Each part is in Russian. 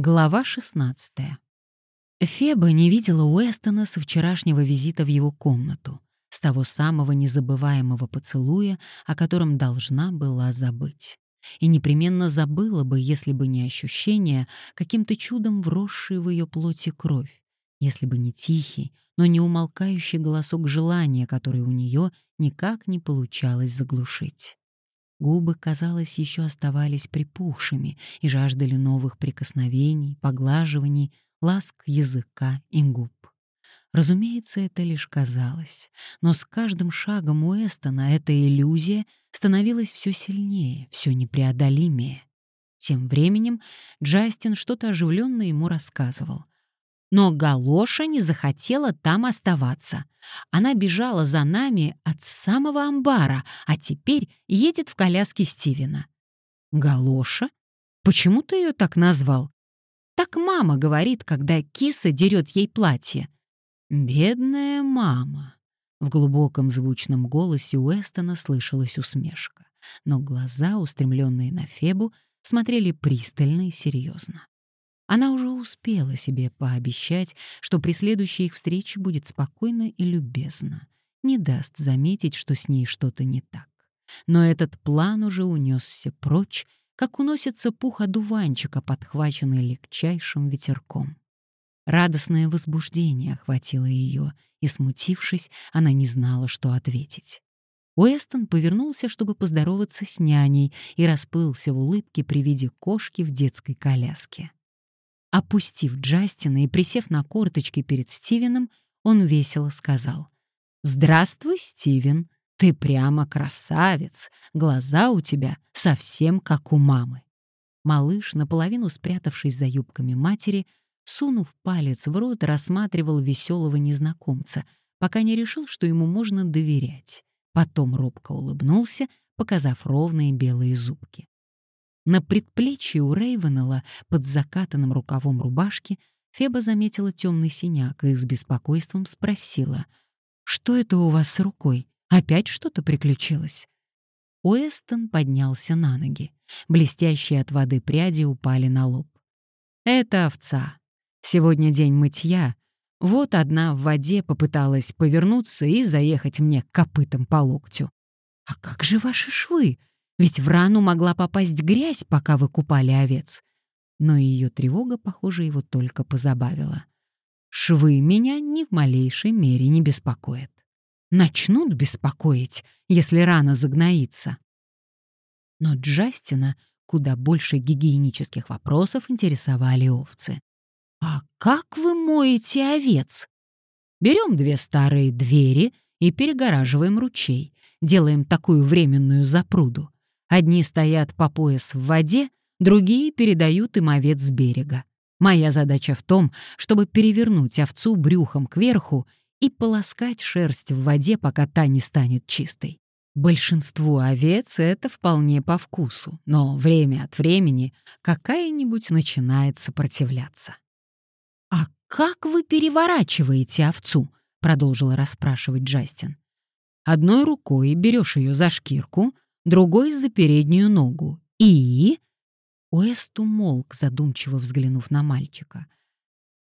Глава 16. Феба не видела Уэстона со вчерашнего визита в его комнату, с того самого незабываемого поцелуя, о котором должна была забыть. И непременно забыла бы, если бы не ощущение, каким-то чудом вросшей в ее плоти кровь, если бы не тихий, но не умолкающий голосок желания, который у нее никак не получалось заглушить. Губы, казалось, еще оставались припухшими и жаждали новых прикосновений, поглаживаний, ласк языка и губ. Разумеется, это лишь казалось, но с каждым шагом Уэстона эта иллюзия становилась все сильнее, все непреодолимее. Тем временем Джастин что-то оживленно ему рассказывал — но Галоша не захотела там оставаться. Она бежала за нами от самого амбара, а теперь едет в коляске Стивена. Галоша? Почему ты ее так назвал? Так мама говорит, когда киса дерет ей платье. Бедная мама. В глубоком звучном голосе Уэстона слышалась усмешка, но глаза, устремленные на Фебу, смотрели пристально и серьезно. Она уже успела себе пообещать, что при следующей их встрече будет спокойна и любезна, не даст заметить, что с ней что-то не так. Но этот план уже унесся прочь, как уносится пух одуванчика, подхваченный легчайшим ветерком. Радостное возбуждение охватило ее, и, смутившись, она не знала, что ответить. Уэстон повернулся, чтобы поздороваться с няней, и расплылся в улыбке при виде кошки в детской коляске. Опустив Джастина и присев на корточки перед Стивеном, он весело сказал. «Здравствуй, Стивен. Ты прямо красавец. Глаза у тебя совсем как у мамы». Малыш, наполовину спрятавшись за юбками матери, сунув палец в рот, рассматривал веселого незнакомца, пока не решил, что ему можно доверять. Потом робко улыбнулся, показав ровные белые зубки. На предплечье у Рейвенелла под закатанным рукавом рубашки Феба заметила темный синяк и с беспокойством спросила, «Что это у вас с рукой? Опять что-то приключилось?» Уэстон поднялся на ноги. Блестящие от воды пряди упали на лоб. «Это овца. Сегодня день мытья. Вот одна в воде попыталась повернуться и заехать мне копытом по локтю. «А как же ваши швы?» Ведь в рану могла попасть грязь, пока вы купали овец. Но ее тревога, похоже, его только позабавила. Швы меня ни в малейшей мере не беспокоят. Начнут беспокоить, если рана загноится. Но Джастина куда больше гигиенических вопросов интересовали овцы. «А как вы моете овец?» Берем две старые двери и перегораживаем ручей, делаем такую временную запруду. Одни стоят по пояс в воде, другие передают им овец с берега. Моя задача в том, чтобы перевернуть овцу брюхом кверху и полоскать шерсть в воде, пока та не станет чистой. Большинству овец это вполне по вкусу, но время от времени какая-нибудь начинает сопротивляться. «А как вы переворачиваете овцу?» — продолжила расспрашивать Джастин. «Одной рукой берешь ее за шкирку, другой за переднюю ногу. И... Уэст умолк, задумчиво взглянув на мальчика.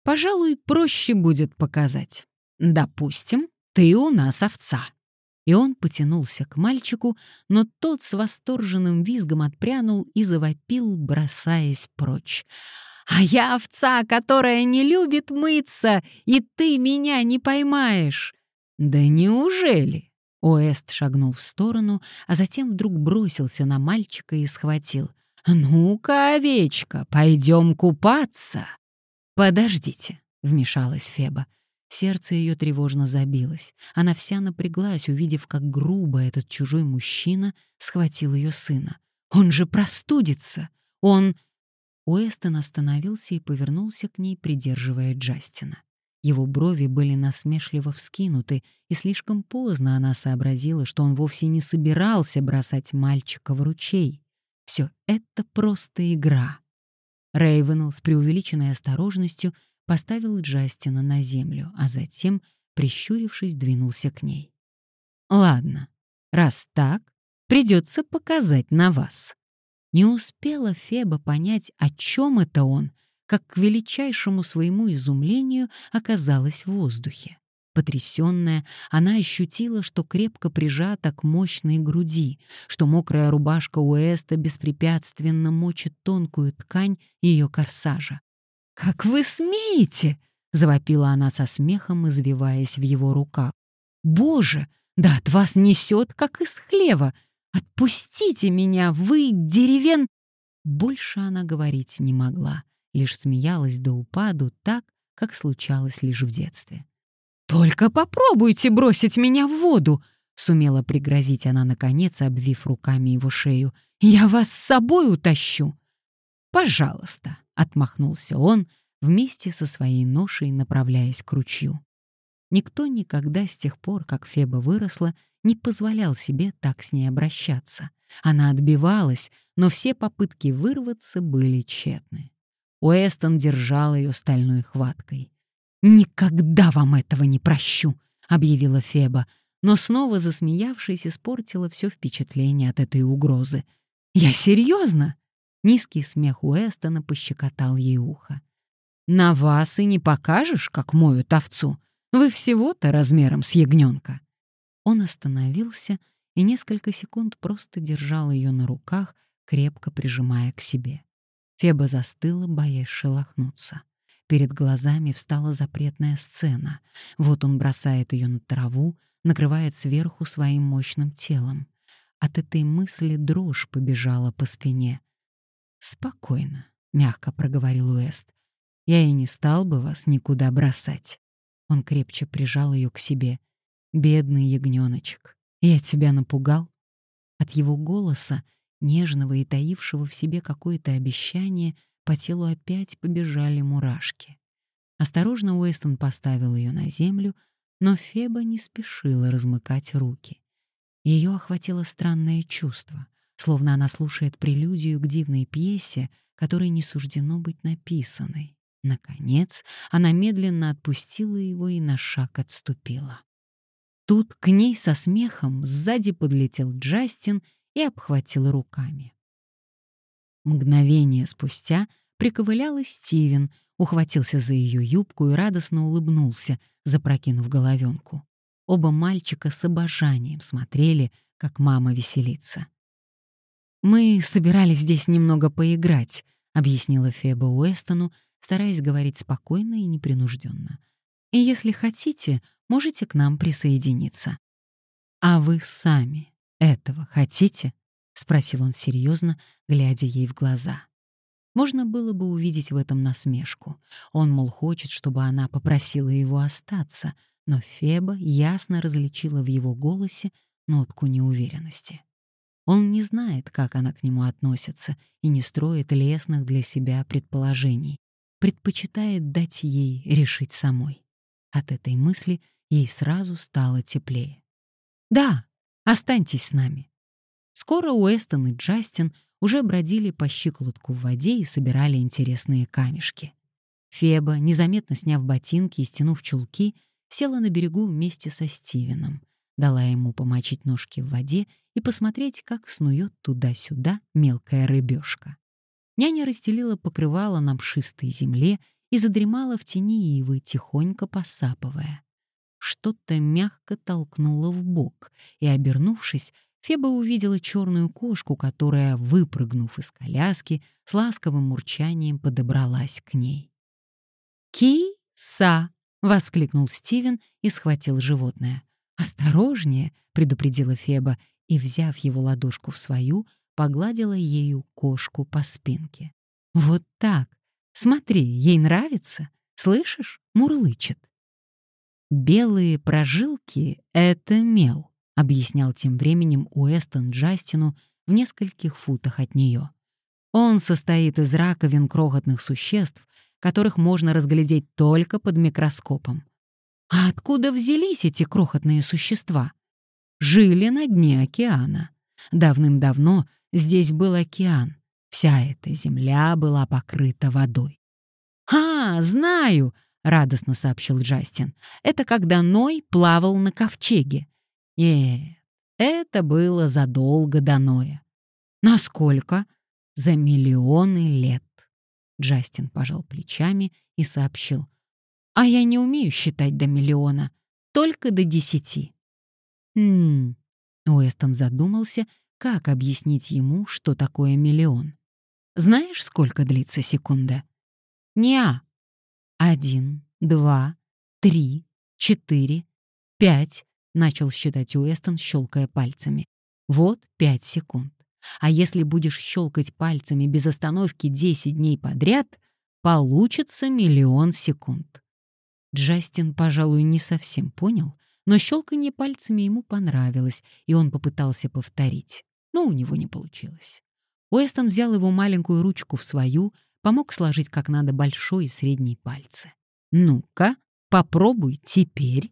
«Пожалуй, проще будет показать. Допустим, ты у нас овца». И он потянулся к мальчику, но тот с восторженным визгом отпрянул и завопил, бросаясь прочь. «А я овца, которая не любит мыться, и ты меня не поймаешь!» «Да неужели?» Оэст шагнул в сторону, а затем вдруг бросился на мальчика и схватил. «Ну-ка, овечка, пойдем купаться!» «Подождите», — вмешалась Феба. Сердце ее тревожно забилось. Она вся напряглась, увидев, как грубо этот чужой мужчина схватил ее сына. «Он же простудится! Он...» Уэстон остановился и повернулся к ней, придерживая Джастина. Его брови были насмешливо вскинуты, и слишком поздно она сообразила, что он вовсе не собирался бросать мальчика в ручей. Все это просто игра. Рейвенелл с преувеличенной осторожностью поставил Джастина на землю, а затем, прищурившись, двинулся к ней. «Ладно, раз так, придется показать на вас». Не успела Феба понять, о чем это он, как к величайшему своему изумлению оказалась в воздухе. Потрясённая, она ощутила, что крепко прижата к мощной груди, что мокрая рубашка Уэста беспрепятственно мочит тонкую ткань ее корсажа. «Как вы смеете!» — завопила она со смехом, извиваясь в его руках. «Боже, да от вас несет, как из хлева! Отпустите меня, вы деревен...» Больше она говорить не могла, лишь смеялась до упаду так, как случалось лишь в детстве. «Только попробуйте бросить меня в воду!» — сумела пригрозить она, наконец, обвив руками его шею. «Я вас с собой утащу!» «Пожалуйста!» — отмахнулся он, вместе со своей ношей направляясь к ручью. Никто никогда с тех пор, как Феба выросла, не позволял себе так с ней обращаться. Она отбивалась, но все попытки вырваться были тщетны. Уэстон держал ее стальной хваткой. «Никогда вам этого не прощу!» — объявила Феба, но снова засмеявшись, испортила все впечатление от этой угрозы. «Я серьезно!» — низкий смех Уэстона пощекотал ей ухо. «На вас и не покажешь, как моют овцу. Вы всего-то размером с ягненка». Он остановился и несколько секунд просто держал ее на руках, крепко прижимая к себе. Феба застыла, боясь шелохнуться. Перед глазами встала запретная сцена. Вот он бросает ее на траву, накрывает сверху своим мощным телом. От этой мысли дрожь побежала по спине. «Спокойно», — мягко проговорил Уэст. «Я и не стал бы вас никуда бросать». Он крепче прижал ее к себе. «Бедный ягненочек, я тебя напугал?» От его голоса, нежного и таившего в себе какое-то обещание, по телу опять побежали мурашки. Осторожно Уэстон поставил ее на землю, но Феба не спешила размыкать руки. Ее охватило странное чувство, словно она слушает прелюдию к дивной пьесе, которой не суждено быть написанной. Наконец, она медленно отпустила его и на шаг отступила. Тут к ней со смехом сзади подлетел Джастин и обхватил руками. Мгновение спустя приковылял и Стивен, ухватился за ее юбку и радостно улыбнулся, запрокинув головенку. Оба мальчика с обожанием смотрели, как мама веселится. «Мы собирались здесь немного поиграть», — объяснила Феба Уэстону, стараясь говорить спокойно и непринужденно. «И если хотите, можете к нам присоединиться». «А вы сами этого хотите?» — спросил он серьезно, глядя ей в глаза. Можно было бы увидеть в этом насмешку. Он, мол, хочет, чтобы она попросила его остаться, но Феба ясно различила в его голосе нотку неуверенности. Он не знает, как она к нему относится, и не строит лесных для себя предположений, предпочитает дать ей решить самой. От этой мысли ей сразу стало теплее. «Да, останьтесь с нами», Скоро Уэстон и Джастин уже бродили по щиколотку в воде и собирали интересные камешки. Феба, незаметно сняв ботинки и стянув чулки, села на берегу вместе со Стивеном, дала ему помочить ножки в воде и посмотреть, как снует туда-сюда мелкая рыбешка. Няня расстелила покрывало на мшистой земле и задремала в тени ивы, тихонько посапывая. Что-то мягко толкнуло в бок, и, обернувшись, Феба увидела черную кошку, которая, выпрыгнув из коляски, с ласковым мурчанием подобралась к ней. «Ки-са!» — воскликнул Стивен и схватил животное. «Осторожнее!» — предупредила Феба и, взяв его ладошку в свою, погладила ею кошку по спинке. «Вот так! Смотри, ей нравится! Слышишь? Мурлычет!» Белые прожилки — это мел. — объяснял тем временем Уэстон Джастину в нескольких футах от нее. Он состоит из раковин крохотных существ, которых можно разглядеть только под микроскопом. А откуда взялись эти крохотные существа? Жили на дне океана. Давным-давно здесь был океан. Вся эта земля была покрыта водой. «А, знаю!» — радостно сообщил Джастин. «Это когда Ной плавал на ковчеге. Нет, это было задолго до Ноя. Насколько? За миллионы лет. Джастин пожал плечами и сообщил. «А я не умею считать до миллиона, только до десяти». «Хм...» Уэстон задумался, как объяснить ему, что такое миллион. «Знаешь, сколько длится секунда?» «Не-а». «Один, два, три, четыре, пять», — начал считать Уэстон, щелкая пальцами. «Вот пять секунд. А если будешь щелкать пальцами без остановки 10 дней подряд, получится миллион секунд». Джастин, пожалуй, не совсем понял, но щелканье пальцами ему понравилось, и он попытался повторить. Но у него не получилось. Уэстон взял его маленькую ручку в свою, помог сложить как надо большой и средний пальцы. «Ну-ка, попробуй теперь».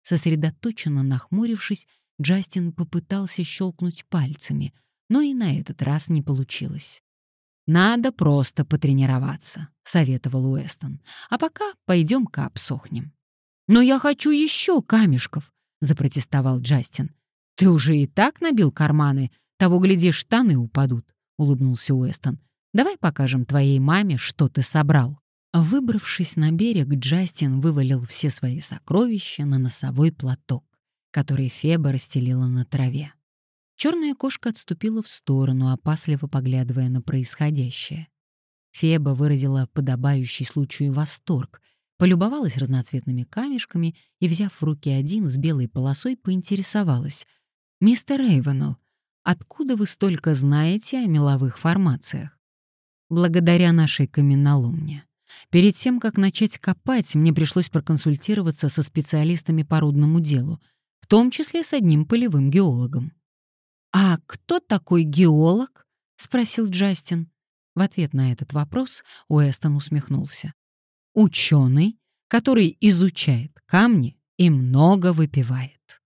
Сосредоточенно нахмурившись, Джастин попытался щелкнуть пальцами, но и на этот раз не получилось. «Надо просто потренироваться», — советовал Уэстон. «А пока пойдем-ка обсохнем». «Но я хочу еще камешков», — запротестовал Джастин. «Ты уже и так набил карманы, того, гляди, штаны упадут», — улыбнулся Уэстон. «Давай покажем твоей маме, что ты собрал». Выбравшись на берег, Джастин вывалил все свои сокровища на носовой платок, который Феба расстелила на траве. Черная кошка отступила в сторону, опасливо поглядывая на происходящее. Феба выразила подобающий случаю восторг — полюбовалась разноцветными камешками и, взяв в руки один с белой полосой, поинтересовалась. «Мистер Эйвенелл, откуда вы столько знаете о меловых формациях?» «Благодаря нашей каменоломне. Перед тем, как начать копать, мне пришлось проконсультироваться со специалистами по рудному делу, в том числе с одним полевым геологом». «А кто такой геолог?» — спросил Джастин. В ответ на этот вопрос Уэстон усмехнулся. Ученый, который изучает камни и много выпивает.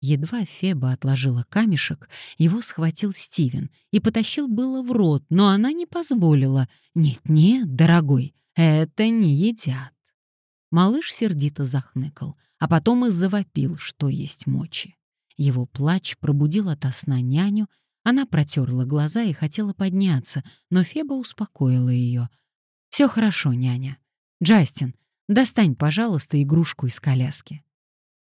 Едва Феба отложила камешек, его схватил Стивен и потащил было в рот, но она не позволила. «Нет-нет, дорогой, это не едят». Малыш сердито захныкал, а потом и завопил, что есть мочи. Его плач пробудил ото сна няню, она протерла глаза и хотела подняться, но Феба успокоила ее. «Все хорошо, няня. «Джастин, достань, пожалуйста, игрушку из коляски».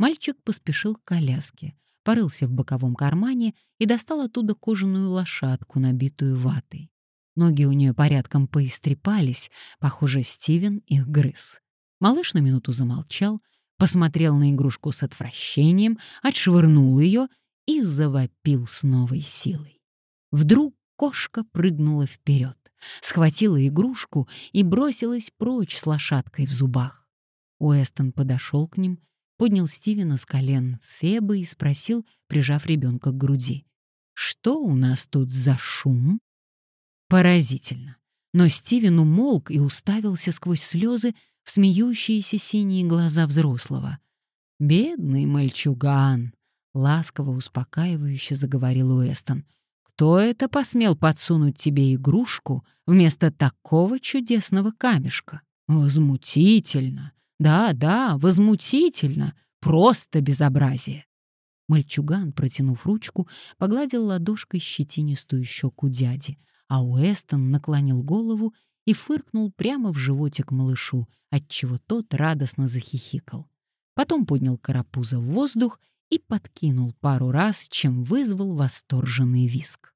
Мальчик поспешил к коляске, порылся в боковом кармане и достал оттуда кожаную лошадку, набитую ватой. Ноги у нее порядком поистрепались, похоже, Стивен их грыз. Малыш на минуту замолчал, посмотрел на игрушку с отвращением, отшвырнул ее и завопил с новой силой. Вдруг кошка прыгнула вперед схватила игрушку и бросилась прочь с лошадкой в зубах. Уэстон подошел к ним, поднял Стивена с колен Фебы и спросил, прижав ребенка к груди. «Что у нас тут за шум?» Поразительно. Но Стивен умолк и уставился сквозь слезы в смеющиеся синие глаза взрослого. «Бедный мальчуган!» — ласково успокаивающе заговорил Уэстон — кто это посмел подсунуть тебе игрушку вместо такого чудесного камешка? Возмутительно. Да-да, возмутительно. Просто безобразие. Мальчуган, протянув ручку, погладил ладошкой щетинистую щеку дяди, а Уэстон наклонил голову и фыркнул прямо в животик малышу, отчего тот радостно захихикал. Потом поднял карапуза в воздух и подкинул пару раз, чем вызвал восторженный виск.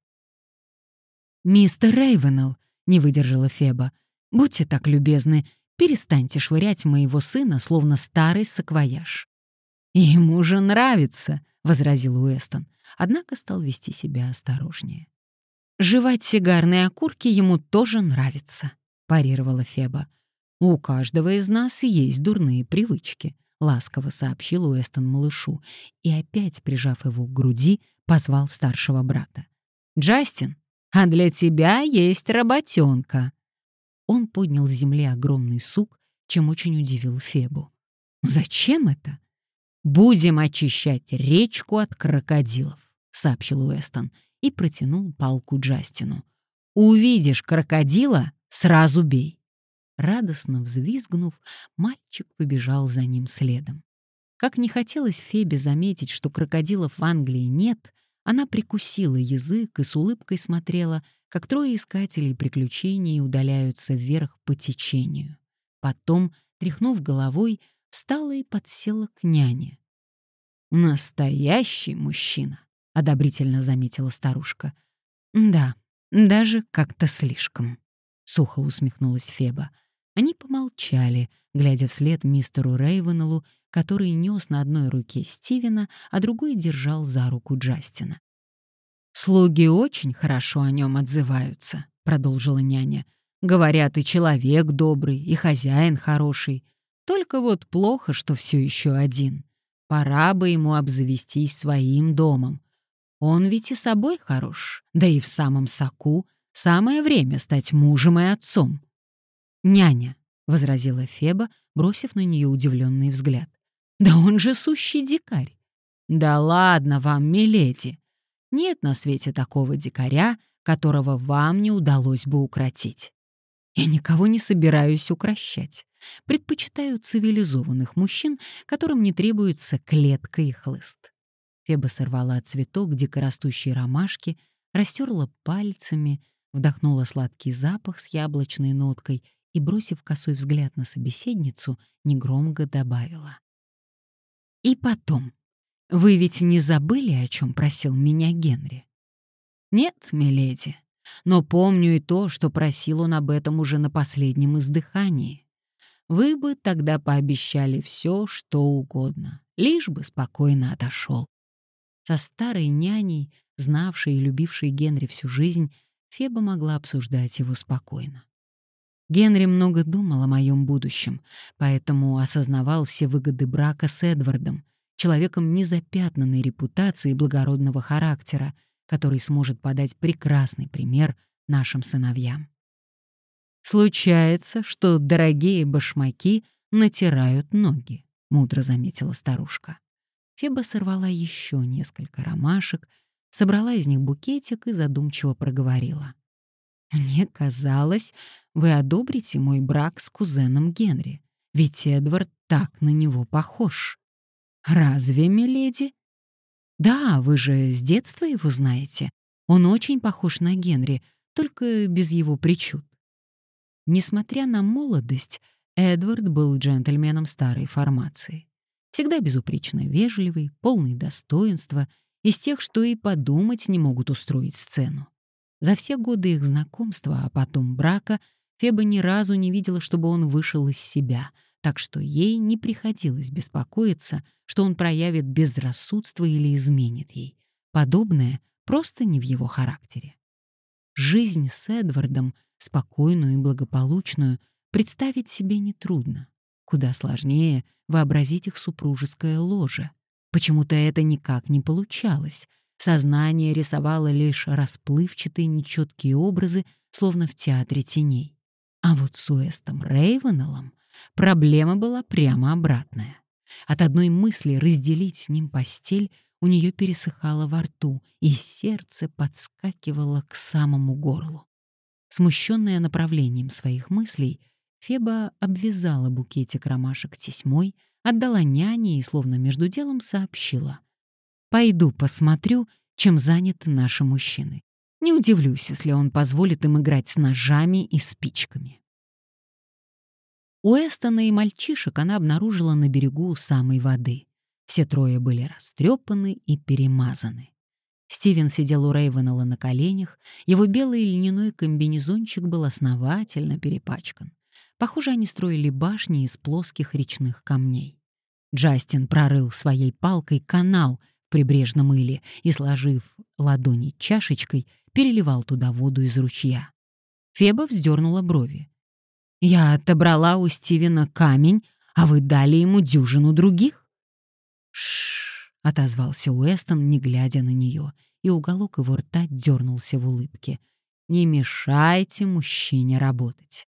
«Мистер Рейвенелл», — не выдержала Феба, — «будьте так любезны, перестаньте швырять моего сына, словно старый саквояж». «Ему же нравится», — возразил Уэстон, однако стал вести себя осторожнее. «Жевать сигарные окурки ему тоже нравится», — парировала Феба. «У каждого из нас есть дурные привычки», — ласково сообщил Уэстон малышу и, опять прижав его к груди, позвал старшего брата. «Джастин, а для тебя есть работенка». Он поднял с земли огромный сук, чем очень удивил Фебу. «Зачем это?» «Будем очищать речку от крокодилов», — сообщил Уэстон и протянул палку Джастину. «Увидишь крокодила — сразу бей». Радостно взвизгнув, мальчик побежал за ним следом. Как не хотелось Фебе заметить, что крокодилов в Англии нет, она прикусила язык и с улыбкой смотрела, как трое искателей приключений удаляются вверх по течению. Потом, тряхнув головой, встала и подсела к няне. «Настоящий мужчина», — одобрительно заметила старушка. «Да, даже как-то слишком», — сухо усмехнулась Феба. Они помолчали, глядя вслед мистеру Рейвенеллу, который нес на одной руке Стивена, а другой держал за руку Джастина. «Слуги очень хорошо о нем отзываются», — продолжила няня. «Говорят, и человек добрый, и хозяин хороший. Только вот плохо, что все еще один. Пора бы ему обзавестись своим домом. Он ведь и собой хорош, да и в самом соку. Самое время стать мужем и отцом». «Няня», — возразила Феба, бросив на нее удивленный взгляд. Да он же сущий дикарь. Да ладно вам, миледи. Нет на свете такого дикаря, которого вам не удалось бы укротить. Я никого не собираюсь укращать. Предпочитаю цивилизованных мужчин, которым не требуется клетка и хлыст. Феба сорвала цветок дикорастущей ромашки, растерла пальцами, вдохнула сладкий запах с яблочной ноткой и, бросив косой взгляд на собеседницу, негромко добавила. И потом, вы ведь не забыли, о чем просил меня Генри? Нет, миледи, но помню и то, что просил он об этом уже на последнем издыхании. Вы бы тогда пообещали все, что угодно, лишь бы спокойно отошел. Со старой няней, знавшей и любившей Генри всю жизнь, Феба могла обсуждать его спокойно. Генри много думал о моем будущем, поэтому осознавал все выгоды брака с Эдвардом, человеком незапятнанной репутации и благородного характера, который сможет подать прекрасный пример нашим сыновьям. «Случается, что дорогие башмаки натирают ноги», — мудро заметила старушка. Феба сорвала еще несколько ромашек, собрала из них букетик и задумчиво проговорила. «Мне казалось, вы одобрите мой брак с кузеном Генри, ведь Эдвард так на него похож». «Разве, миледи?» «Да, вы же с детства его знаете. Он очень похож на Генри, только без его причуд». Несмотря на молодость, Эдвард был джентльменом старой формации. Всегда безупречно вежливый, полный достоинства, из тех, что и подумать не могут устроить сцену. За все годы их знакомства, а потом брака, Феба ни разу не видела, чтобы он вышел из себя, так что ей не приходилось беспокоиться, что он проявит безрассудство или изменит ей. Подобное просто не в его характере. Жизнь с Эдвардом, спокойную и благополучную, представить себе нетрудно. Куда сложнее вообразить их супружеское ложе. Почему-то это никак не получалось — Сознание рисовало лишь расплывчатые нечеткие образы, словно в театре теней. А вот с Уэстом Рейвенеллом проблема была прямо обратная. От одной мысли разделить с ним постель у нее пересыхало во рту, и сердце подскакивало к самому горлу. Смущенная направлением своих мыслей, Феба обвязала букетик ромашек тесьмой, отдала няне и, словно между делом, сообщила. Пойду посмотрю, чем заняты наши мужчины. Не удивлюсь, если он позволит им играть с ножами и спичками. У Эстона и мальчишек она обнаружила на берегу у самой воды. Все трое были растрепаны и перемазаны. Стивен сидел у Рейвенелла на коленях, его белый льняной комбинезончик был основательно перепачкан. Похоже, они строили башни из плоских речных камней. Джастин прорыл своей палкой канал — прибрежном иле и, сложив ладони чашечкой, переливал туда воду из ручья. Феба вздернула брови. «Я отобрала у Стивена камень, а вы дали ему дюжину других?» «Шш», — отозвался Уэстон, не глядя на нее, и уголок его рта дернулся в улыбке. «Не мешайте мужчине работать».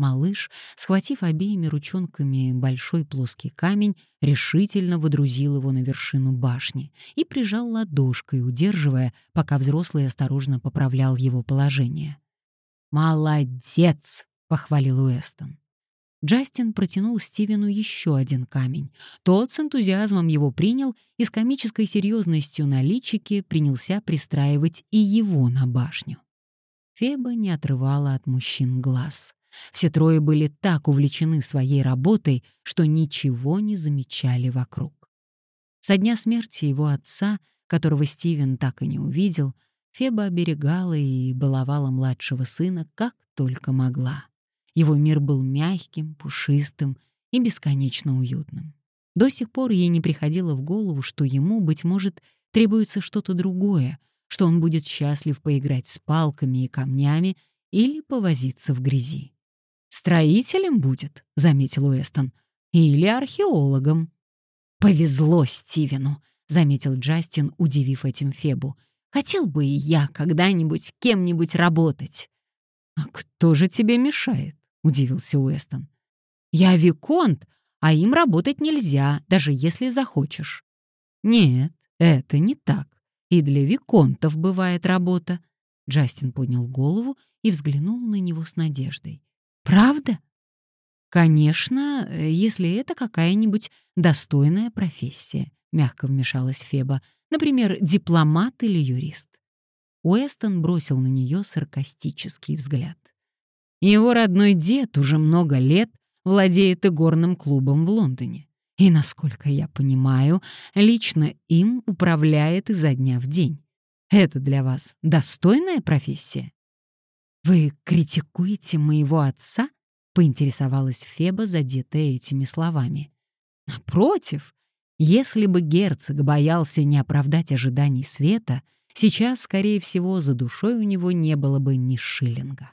Малыш, схватив обеими ручонками большой плоский камень, решительно водрузил его на вершину башни и прижал ладошкой, удерживая, пока взрослый осторожно поправлял его положение. «Молодец!» — похвалил Уэстон. Джастин протянул Стивену еще один камень. Тот с энтузиазмом его принял и с комической серьезностью на личике принялся пристраивать и его на башню. Феба не отрывала от мужчин глаз. Все трое были так увлечены своей работой, что ничего не замечали вокруг. Со дня смерти его отца, которого Стивен так и не увидел, Феба оберегала и баловала младшего сына как только могла. Его мир был мягким, пушистым и бесконечно уютным. До сих пор ей не приходило в голову, что ему, быть может, требуется что-то другое, что он будет счастлив поиграть с палками и камнями или повозиться в грязи. «Строителем будет», — заметил Уэстон, — «или археологом». «Повезло Стивену», — заметил Джастин, удивив этим Фебу. «Хотел бы и я когда-нибудь кем-нибудь работать». «А кто же тебе мешает?» — удивился Уэстон. «Я Виконт, а им работать нельзя, даже если захочешь». «Нет, это не так. И для Виконтов бывает работа». Джастин поднял голову и взглянул на него с надеждой. «Правда?» «Конечно, если это какая-нибудь достойная профессия», — мягко вмешалась Феба. «Например, дипломат или юрист». Уэстон бросил на нее саркастический взгляд. Его родной дед уже много лет владеет игорным клубом в Лондоне. И, насколько я понимаю, лично им управляет изо дня в день. Это для вас достойная профессия? Вы критикуете моего отца? Поинтересовалась Феба, задетая этими словами. Напротив, если бы герцог боялся не оправдать ожиданий света, сейчас, скорее всего, за душой у него не было бы ни шиллинга.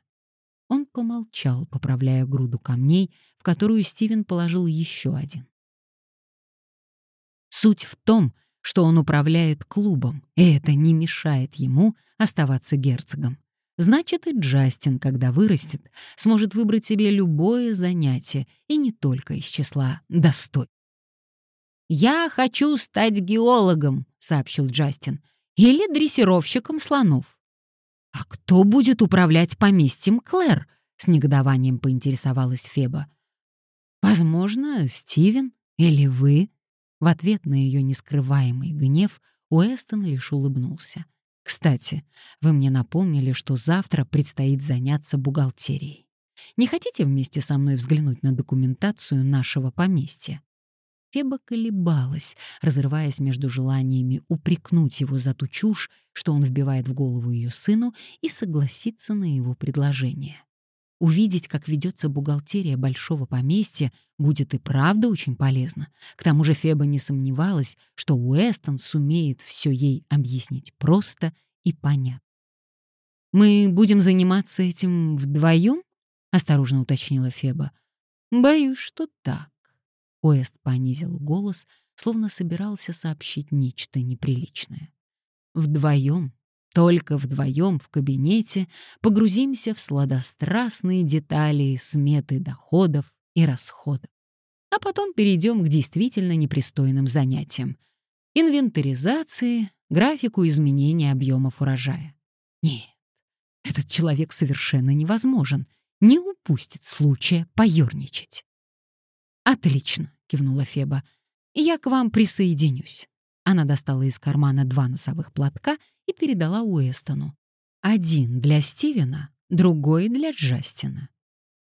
Помолчал, поправляя груду камней, в которую Стивен положил еще один. Суть в том, что он управляет клубом, и это не мешает ему оставаться герцогом. Значит, и Джастин, когда вырастет, сможет выбрать себе любое занятие, и не только из числа достой. «Я хочу стать геологом», — сообщил Джастин, — «или дрессировщиком слонов». «А кто будет управлять поместьем Клэр?» — с негодованием поинтересовалась Феба. «Возможно, Стивен или вы?» В ответ на ее нескрываемый гнев Уэстон лишь улыбнулся. «Кстати, вы мне напомнили, что завтра предстоит заняться бухгалтерией. Не хотите вместе со мной взглянуть на документацию нашего поместья?» Феба колебалась, разрываясь между желаниями упрекнуть его за ту чушь, что он вбивает в голову ее сыну, и согласиться на его предложение. Увидеть, как ведется бухгалтерия большого поместья, будет и правда очень полезно. К тому же Феба не сомневалась, что Уэстон сумеет все ей объяснить просто и понятно. «Мы будем заниматься этим вдвоем?» — осторожно уточнила Феба. «Боюсь, что так». Уэст понизил голос, словно собирался сообщить нечто неприличное. Вдвоем, только вдвоем в кабинете погрузимся в сладострастные детали сметы доходов и расходов. А потом перейдем к действительно непристойным занятиям. Инвентаризации, графику изменения объемов урожая. Нет, этот человек совершенно невозможен, не упустит случая поерничать. «Отлично», — кивнула Феба. «Я к вам присоединюсь». Она достала из кармана два носовых платка и передала Уэстону. Один для Стивена, другой для Джастина.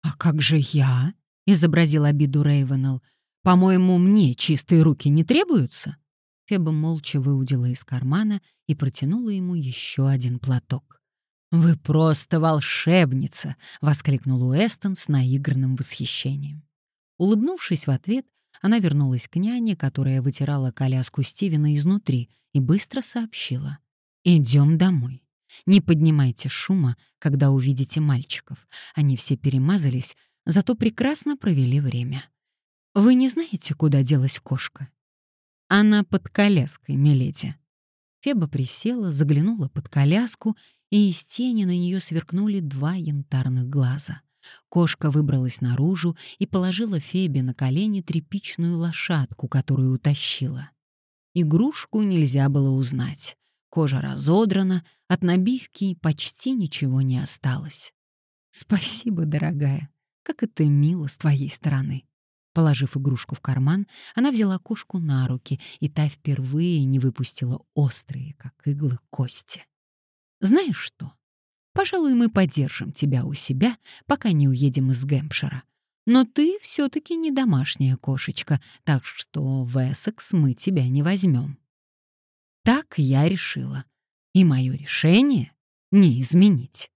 «А как же я?» — изобразил обиду Рейвенелл. «По-моему, мне чистые руки не требуются?» Феба молча выудила из кармана и протянула ему еще один платок. «Вы просто волшебница!» — воскликнул Уэстон с наигранным восхищением. Улыбнувшись в ответ, она вернулась к няне, которая вытирала коляску Стивена изнутри, и быстро сообщила. «Идем домой. Не поднимайте шума, когда увидите мальчиков. Они все перемазались, зато прекрасно провели время. Вы не знаете, куда делась кошка?» «Она под коляской, миледи». Феба присела, заглянула под коляску, и из тени на нее сверкнули два янтарных глаза. Кошка выбралась наружу и положила Фебе на колени тряпичную лошадку, которую утащила. Игрушку нельзя было узнать. Кожа разодрана, от набивки почти ничего не осталось. «Спасибо, дорогая, как это мило с твоей стороны». Положив игрушку в карман, она взяла кошку на руки, и та впервые не выпустила острые, как иглы, кости. «Знаешь что? Пожалуй, мы поддержим тебя у себя, пока не уедем из Гэмпшира. Но ты все-таки не домашняя кошечка, так что в Эссекс мы тебя не возьмем. Так я решила. И мое решение не изменить.